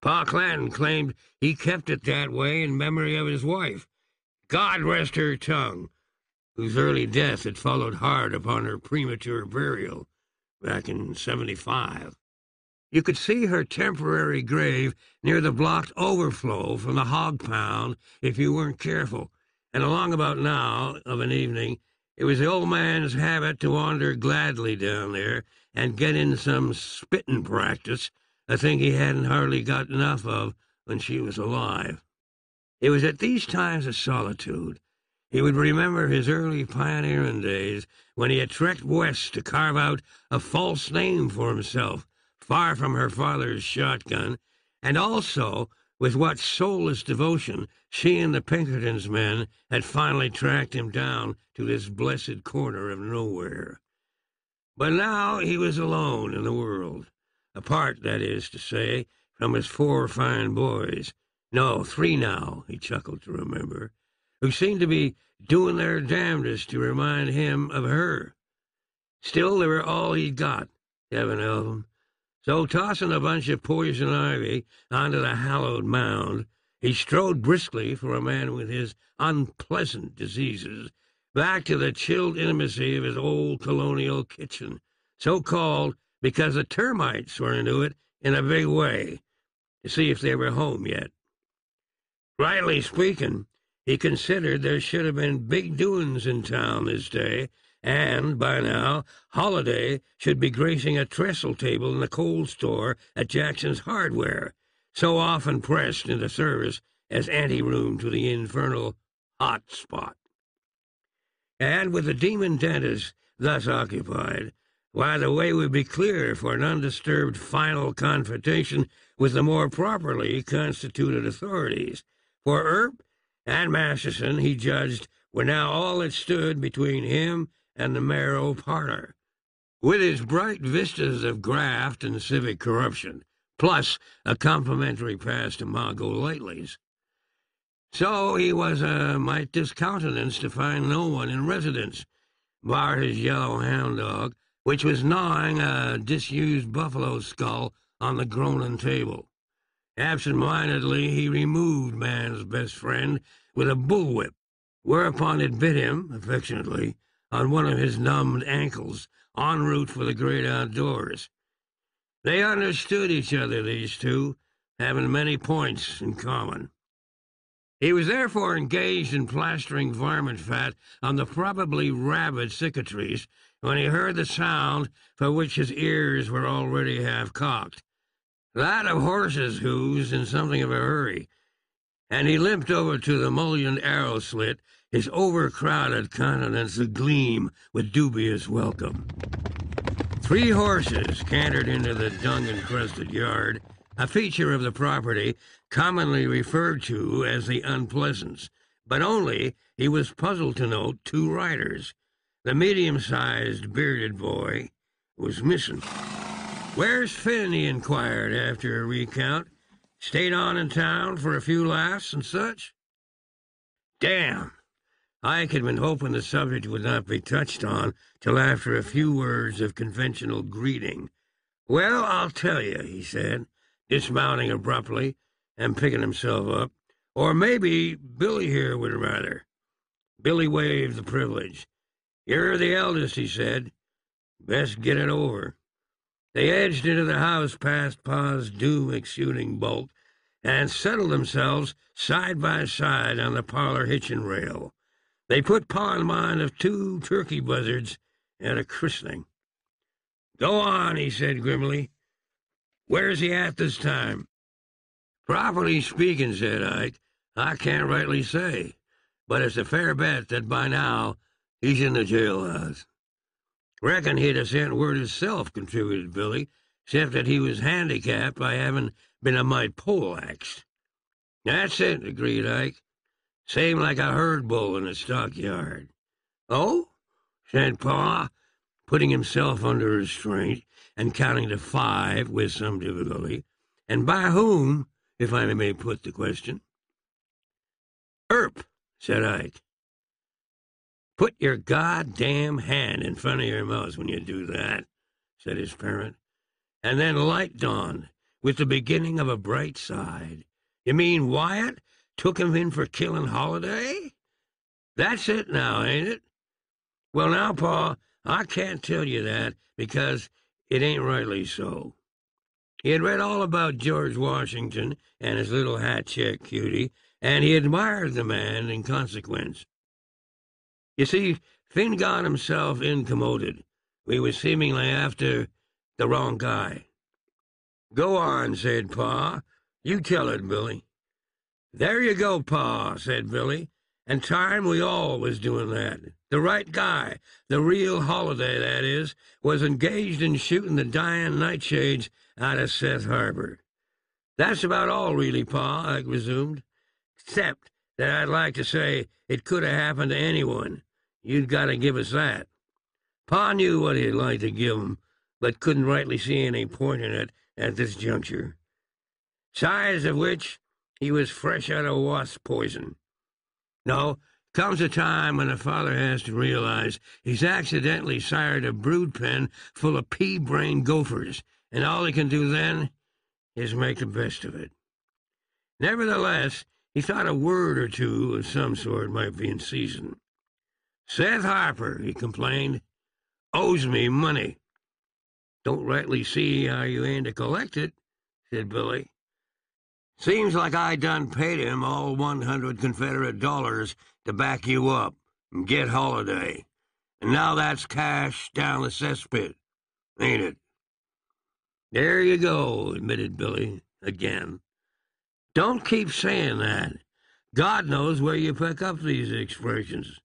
Pa Clanton claimed he kept it that way in memory of his wife, God rest her tongue, whose early death had followed hard upon her premature burial back in 75. You could see her temporary grave near the blocked overflow from the hog pound if you weren't careful, and along about now of an evening it was the old man's habit to wander gladly down there and get in some spittin' practice, a thing he hadn't hardly got enough of when she was alive. It was at these times of solitude he would remember his early pioneering days when he had trekked west to carve out a false name for himself, far from her father's shotgun, and also with what soulless devotion she and the Pinkertons men had finally tracked him down to this blessed corner of nowhere. But now he was alone in the world, apart, that is to say, from his four fine boys. No, three now, he chuckled to remember, who seemed to be doing their damnedest to remind him of her. Still, they were all he'd got, help him. So, tossing a bunch of poison ivy onto the hallowed mound, he strode briskly for a man with his unpleasant diseases back to the chilled intimacy of his old colonial kitchen, so called because the termites were into it in a big way, to see if they were home yet. Rightly speaking, he considered there should have been big doings in town this day, and by now Holliday should be gracing a trestle table in the cold store at Jackson's Hardware, so often pressed into service as anteroom to the infernal hot spot. And with the demon dentist thus occupied, why, the way would be clear for an undisturbed final confrontation with the more properly constituted authorities. For Earp and Masterson, he judged, were now all that stood between him and the Marrow parlor. With his bright vistas of graft and civic corruption, plus a complimentary pass to Margot Lately's, so he was uh, a mite discountenanced to find no one in residence, bar his yellow hound dog, which was gnawing a disused buffalo skull on the groaning table. Absent-mindedly, he removed man's best friend with a bullwhip, whereupon it bit him, affectionately, on one of his numbed ankles, en route for the great outdoors. They understood each other, these two, having many points in common. He was therefore engaged in plastering varmint fat on the probably rabid cicatrice when he heard the sound for which his ears were already half cocked. That of horses' hoofs in something of a hurry, and he limped over to the mullioned arrow slit, his overcrowded countenance agleam with dubious welcome. Three horses cantered into the dung-encrusted yard, a feature of the property commonly referred to as the Unpleasance, but only, he was puzzled to note, two riders. The medium-sized bearded boy was missing. Where's Finn? he inquired after a recount. Stayed on in town for a few laughs and such? Damn! Ike had been hoping the subject would not be touched on till after a few words of conventional greeting. Well, I'll tell you, he said, dismounting abruptly and picking himself up. Or maybe Billy here would rather. Billy waved the privilege. You're the eldest, he said. Best get it over. They edged into the house past Pa's doom-exuding bulk and settled themselves side by side on the parlor hitching rail. They put Pa in mind of two turkey buzzards at a christening. Go on, he said grimly. Where's he at this time? Properly speaking, said Ike, I can't rightly say, but it's a fair bet that by now he's in the jailhouse. Reckon he'd have sent word himself, contributed Billy, except that he was handicapped by having been a mite poleaxed. That's it, agreed Ike. Same like a herd bull in a stockyard. Oh? said Pa, putting himself under restraint and counting to five with some difficulty. And by whom, if I may put the question? Erp, said Ike. Put your goddamn hand in front of your mouth when you do that, said his parent. And then light dawned, with the beginning of a bright side. You mean Wyatt took him in for killing Holliday? That's it now, ain't it? Well, now, Pa, I can't tell you that because it ain't rightly so. He had read all about George Washington and his little hat check cutie, and he admired the man in consequence. You see, Finn got himself incommoded. We was seemingly after the wrong guy. Go on, said Pa. You tell it, Billy. There you go, Pa, said Billy. And time we all was doing that. The right guy, the real Holliday, that is, was engaged in shooting the dying nightshades out of Seth Harper. That's about all, really, Pa, I resumed. Except that I'd like to say it could have happened to anyone. You'd got to give us that. Pa knew what he'd like to give 'em, but couldn't rightly see any point in it at this juncture. Size of which he was fresh out of wasp poison. No, comes a time when a father has to realize he's accidentally sired a brood pen full of pea-brained gophers, and all he can do then is make the best of it. Nevertheless, he thought a word or two of some sort might be in season. Seth Harper, he complained, owes me money. Don't rightly see how you aim to collect it, said Billy. Seems like I done paid him all one hundred Confederate dollars to back you up and get Holliday. And now that's cash down the cesspit, ain't it? There you go, admitted Billy again. Don't keep saying that. God knows where you pick up these expressions.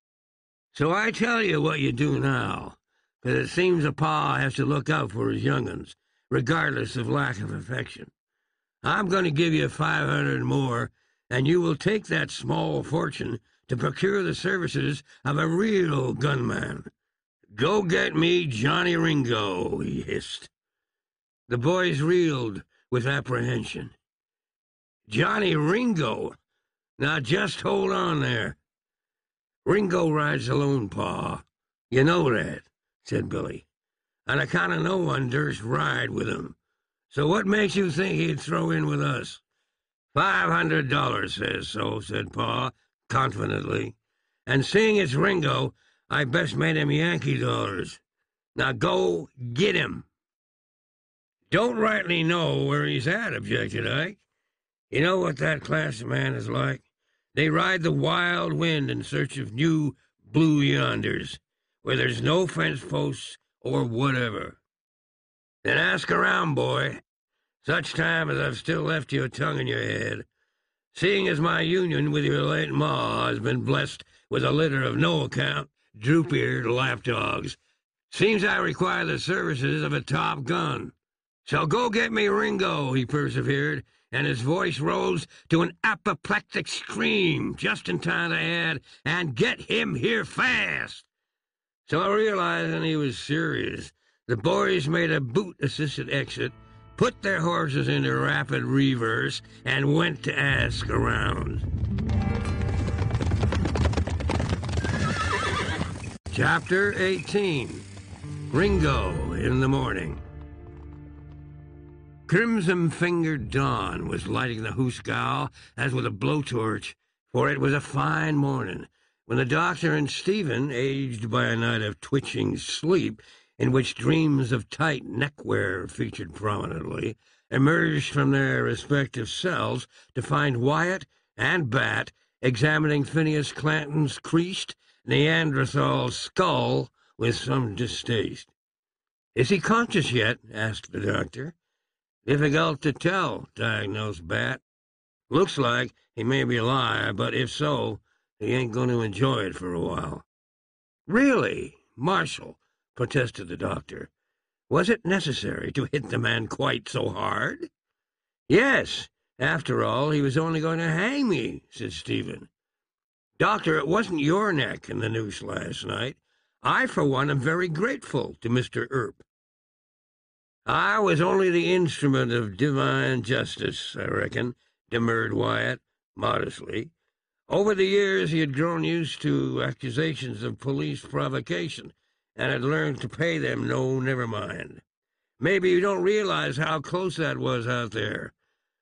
So I tell you what you do now, because it seems a pa has to look out for his young'uns, regardless of lack of affection. I'm going to give you five hundred more, and you will take that small fortune to procure the services of a real gunman. Go get me Johnny Ringo, he hissed. The boys reeled with apprehension. Johnny Ringo? Now just hold on there. Ringo rides alone, Pa. You know that, said Billy. And I kind of no one durst ride with him. So what makes you think he'd throw in with us? Five hundred dollars says so, said Pa, confidently. And seeing it's Ringo, I best made him Yankee dollars. Now go get him. Don't rightly know where he's at, objected Ike. You know what that class of man is like? They ride the wild wind in search of new blue yonders, where there's no fence posts or whatever. Then ask around, boy. Such time as I've still left your tongue in your head. Seeing as my union with your late ma has been blessed with a litter of no account, droop-eared lapdogs, seems I require the services of a top gun. So go get me Ringo, he persevered, and his voice rose to an apoplectic scream just in time to add, and get him here fast. So I realized, realizing he was serious, the boys made a boot-assisted exit, put their horses into rapid reverse, and went to ask around. Chapter 18 Ringo in the Morning Crimson-fingered dawn was lighting the hoosegow as with a blowtorch, for it was a fine morning, when the doctor and Stephen, aged by a night of twitching sleep, in which dreams of tight neckwear featured prominently, emerged from their respective cells to find Wyatt and Bat examining Phineas Clanton's creased Neanderthal skull with some distaste. Is he conscious yet? asked the doctor. Difficult to tell, diagnosed Bat. Looks like he may be alive, but if so, he ain't going to enjoy it for a while. Really, Marshal, protested the doctor. Was it necessary to hit the man quite so hard? Yes. After all, he was only going to hang me, said Stephen. Doctor, it wasn't your neck in the noose last night. I, for one, am very grateful to Mr. Earp. I was only the instrument of divine justice, I reckon, demurred Wyatt, modestly. Over the years he had grown used to accusations of police provocation, and had learned to pay them no never mind. Maybe you don't realize how close that was out there.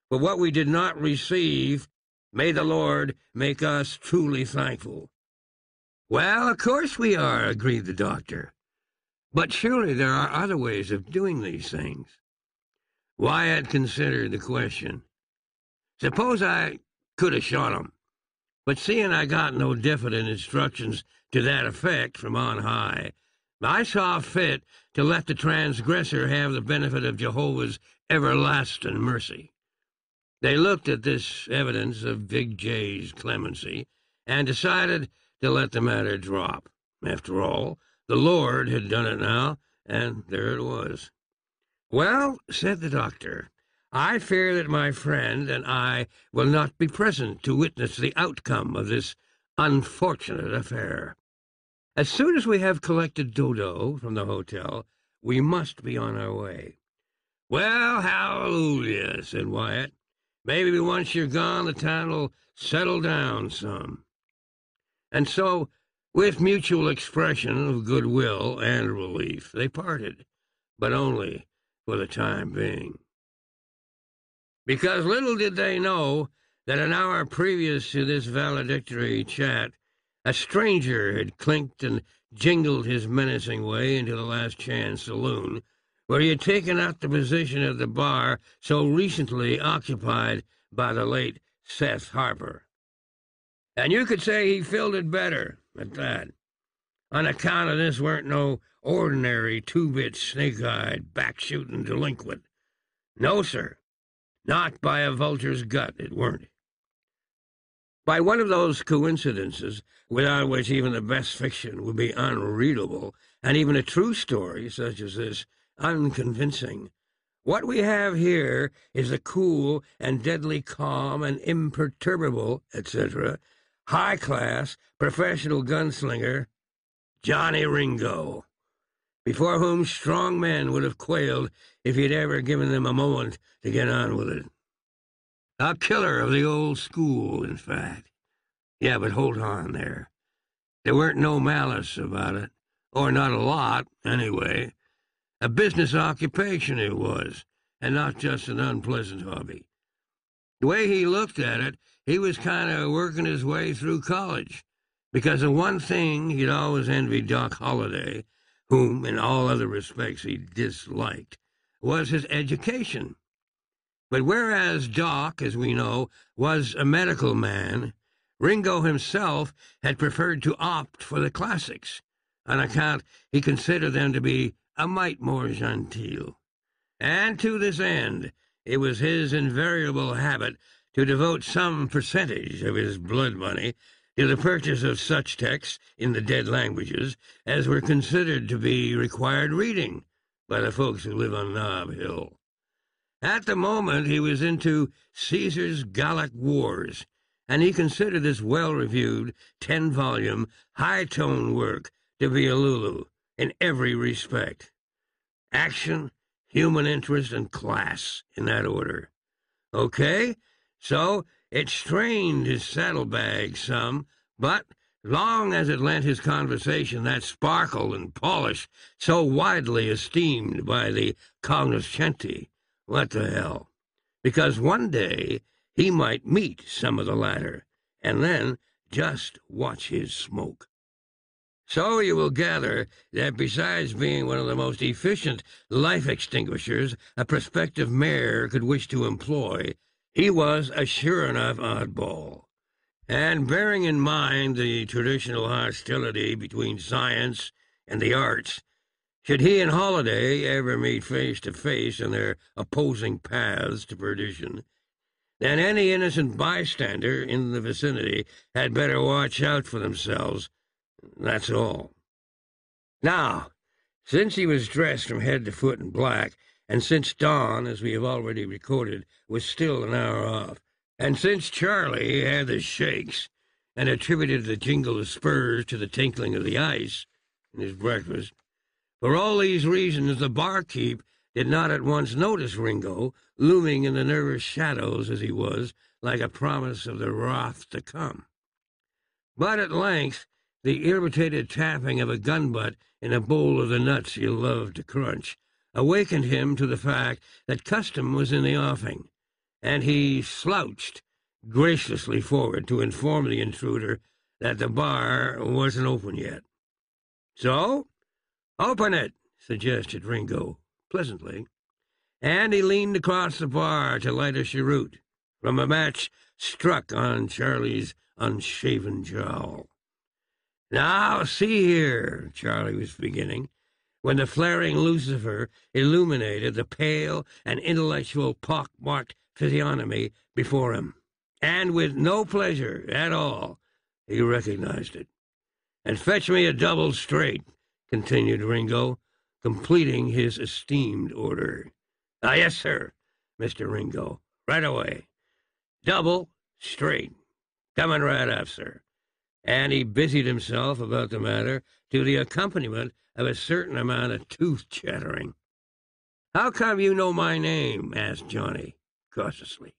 But what we did not receive, may the Lord make us truly thankful. Well, of course we are, agreed the doctor. But surely there are other ways of doing these things. Wyatt considered the question. Suppose I could have shot him, but seeing I got no definite instructions to that effect from on high, I saw fit to let the transgressor have the benefit of Jehovah's everlasting mercy. They looked at this evidence of Big J's clemency and decided to let the matter drop. After all, the Lord had done it now, and there it was. Well, said the doctor, I fear that my friend and I will not be present to witness the outcome of this unfortunate affair. As soon as we have collected Dodo from the hotel, we must be on our way. Well, hallelujah, said Wyatt. Maybe once you're gone, the town will settle down some. And so with mutual expression of goodwill and relief, they parted, but only for the time being. Because little did they know that an hour previous to this valedictory chat, a stranger had clinked and jingled his menacing way into the Last Chance saloon, where he had taken up the position at the bar so recently occupied by the late Seth Harper. And you could say he filled it better at that. On account of this weren't no ordinary two-bit snake-eyed, back-shooting delinquent. No, sir. Not by a vulture's gut, it weren't. By one of those coincidences without which even the best fiction would be unreadable, and even a true story such as this unconvincing. What we have here is the cool and deadly calm and imperturbable, etc., high class, professional gunslinger, Johnny Ringo, before whom strong men would have quailed if he'd ever given them a moment to get on with it. A killer of the old school, in fact. Yeah, but hold on there. There weren't no malice about it, Or not a lot, anyway. A business occupation it was, and not just an unpleasant hobby. The way he looked at it, he was kind of working his way through college, because the one thing he'd always envied Doc Holliday, whom in all other respects he disliked, was his education. But whereas Doc, as we know, was a medical man, Ringo himself had preferred to opt for the classics, on account he considered them to be a mite more genteel. And to this end, it was his invariable habit to devote some percentage of his blood money to the purchase of such texts in the dead languages as were considered to be required reading by the folks who live on Nob Hill. At the moment, he was into Caesar's Gallic Wars, and he considered this well-reviewed, ten-volume, high-tone work to be a Lulu in every respect. Action, human interest, and class, in that order. Okay? So it strained his saddlebag some, but long as it lent his conversation that sparkle and polish so widely esteemed by the cognoscenti, what the hell? Because one day he might meet some of the latter, and then just watch his smoke. So you will gather that besides being one of the most efficient life extinguishers a prospective mayor could wish to employ, he was a sure enough oddball. And bearing in mind the traditional hostility between science and the arts, should he and Holliday ever meet face to face on their opposing paths to perdition, then any innocent bystander in the vicinity had better watch out for themselves that's all. Now, since he was dressed from head to foot in black, and since dawn, as we have already recorded, was still an hour off, and since Charlie had the shakes and attributed the jingle of spurs to the tinkling of the ice in his breakfast, for all these reasons the barkeep did not at once notice Ringo, looming in the nervous shadows as he was, like a promise of the wrath to come. But at length the irritated tapping of a gun butt in a bowl of the nuts he loved to crunch awakened him to the fact that custom was in the offing, and he slouched graciously forward to inform the intruder that the bar wasn't open yet. So, open it, suggested Ringo pleasantly, and he leaned across the bar to light a cheroot from a match struck on Charlie's unshaven jowl. Now, see here, Charlie was beginning, when the flaring Lucifer illuminated the pale and intellectual pock-marked physiognomy before him, and with no pleasure at all he recognized it. And fetch me a double straight, continued Ringo, completing his esteemed order. Ah, yes, sir, Mr. Ringo, right away. Double straight. Coming right up, sir and he busied himself about the matter to the accompaniment of a certain amount of tooth chattering. How come you know my name? asked Johnny, cautiously.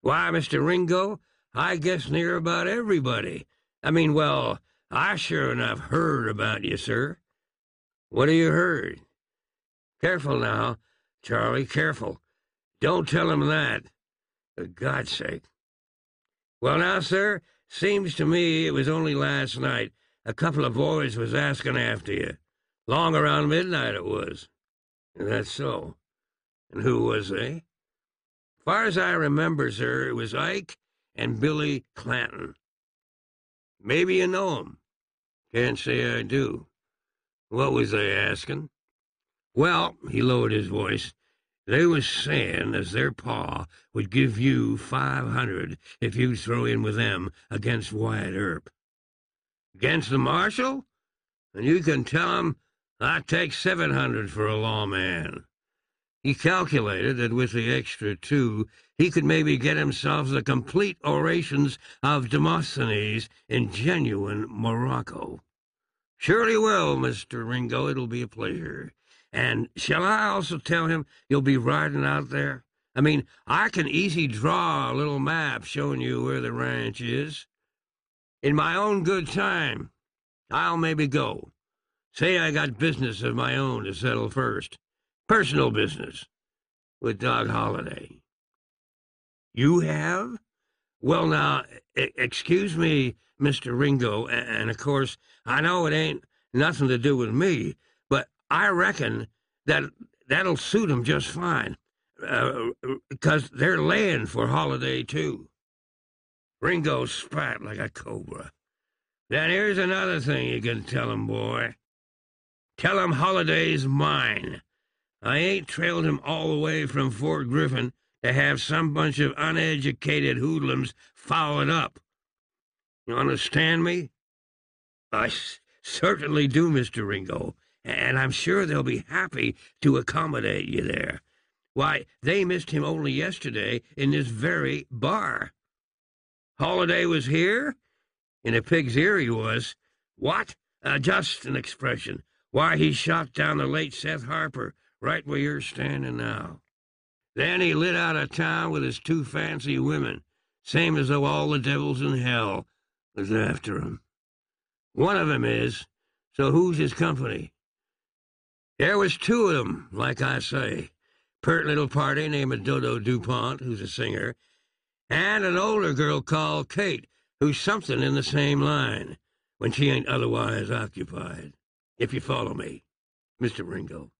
Why, Mr. Ringo, I guess near about everybody. I mean, well, I sure enough heard about you, sir. What have you heard? Careful now, Charlie, careful. Don't tell him that. For God's sake. Well, now, sir, Seems to me it was only last night a couple of boys was asking after you. Long around midnight it was. That's so. And who was they? Far as I remember, sir, it was Ike and Billy Clanton. Maybe you know 'em. Can't say I do. What was they asking? Well, he lowered his voice. They was saying as their pa would give you five hundred if you'd throw in with them against Wyatt Earp. Against the marshal? And you can tell 'em I'd take seven hundred for a lawman. He calculated that with the extra two, he could maybe get himself the complete orations of Demosthenes in genuine Morocco. Surely will, Mr. Ringo. It'll be a pleasure. And shall I also tell him you'll be riding out there? I mean, I can easy draw a little map showing you where the ranch is. In my own good time, I'll maybe go. Say I got business of my own to settle first. Personal business. With Doc Holliday. You have? Well, now, excuse me, Mr. Ringo, and of course, I know it ain't nothing to do with me, but I reckon that that'll suit 'em just fine, because uh, they're laying for Holliday, too. Ringo spat like a cobra. Then here's another thing you can tell 'em, boy. Tell 'em Holliday's mine. I ain't trailed him all the way from Fort Griffin to have some bunch of uneducated hoodlums foul it up. You understand me? I certainly do, Mr. Ringo, and I'm sure they'll be happy to accommodate you there. Why, they missed him only yesterday in this very bar. Holliday was here? In a pig's ear he was. What? Uh, just an expression. Why, he shot down the late Seth Harper, right where you're standing now. Then he lit out of town with his two fancy women, same as though all the devils in hell was after him. One of 'em is, so who's his company? There was two of 'em, like I say. Pert little party named Dodo DuPont, who's a singer, and an older girl called Kate, who's something in the same line, when she ain't otherwise occupied, if you follow me, Mr. Ringo.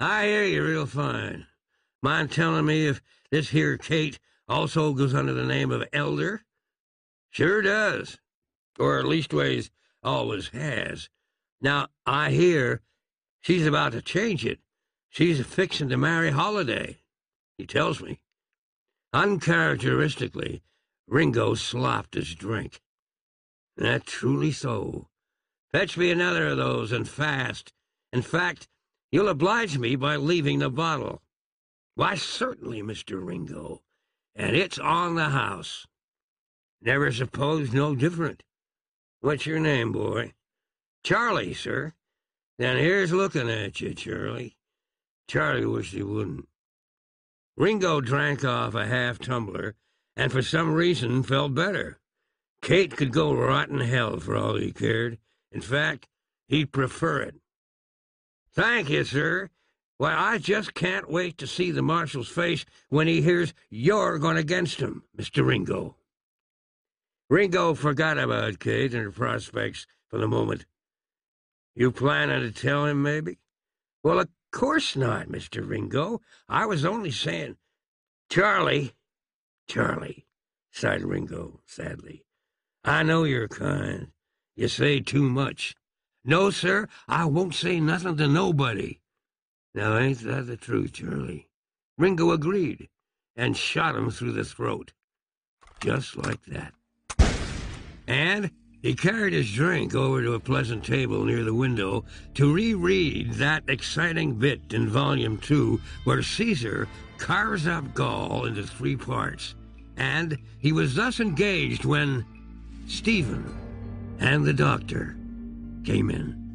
I hear you real fine. Mind telling me if this here Kate also goes under the name of Elder? Sure does. Or at leastways always has. Now, I hear she's about to change it. She's fixin' to marry Holliday, he tells me. Uncharacteristically, Ringo slopped his drink. That truly so. Fetch me another of those, and fast. In fact, you'll oblige me by leaving the bottle. Why, certainly, Mr. Ringo. And it's on the house. Never supposed no different. What's your name, boy? Charlie, sir. Then here's looking at you, Charlie. Charlie wished he wouldn't. Ringo drank off a half tumbler, and for some reason felt better. Kate could go rotten hell for all he cared. In fact, he'd prefer it. Thank you, sir. Why, I just can't wait to see the marshal's face when he hears you're going against him, Mr. Ringo. Ringo forgot about Kate and her prospects for the moment. You planning to tell him, maybe? Well, of course not, Mr. Ringo. I was only saying. Charlie, Charlie, sighed Ringo sadly. I know you're kind. You say too much. No, sir, I won't say nothing to nobody. Now, ain't that the truth, Charlie? Ringo agreed and shot him through the throat. Just like that. And he carried his drink over to a pleasant table near the window to reread that exciting bit in Volume 2 where Caesar carves up Gaul into three parts. And he was thus engaged when Stephen and the doctor came in.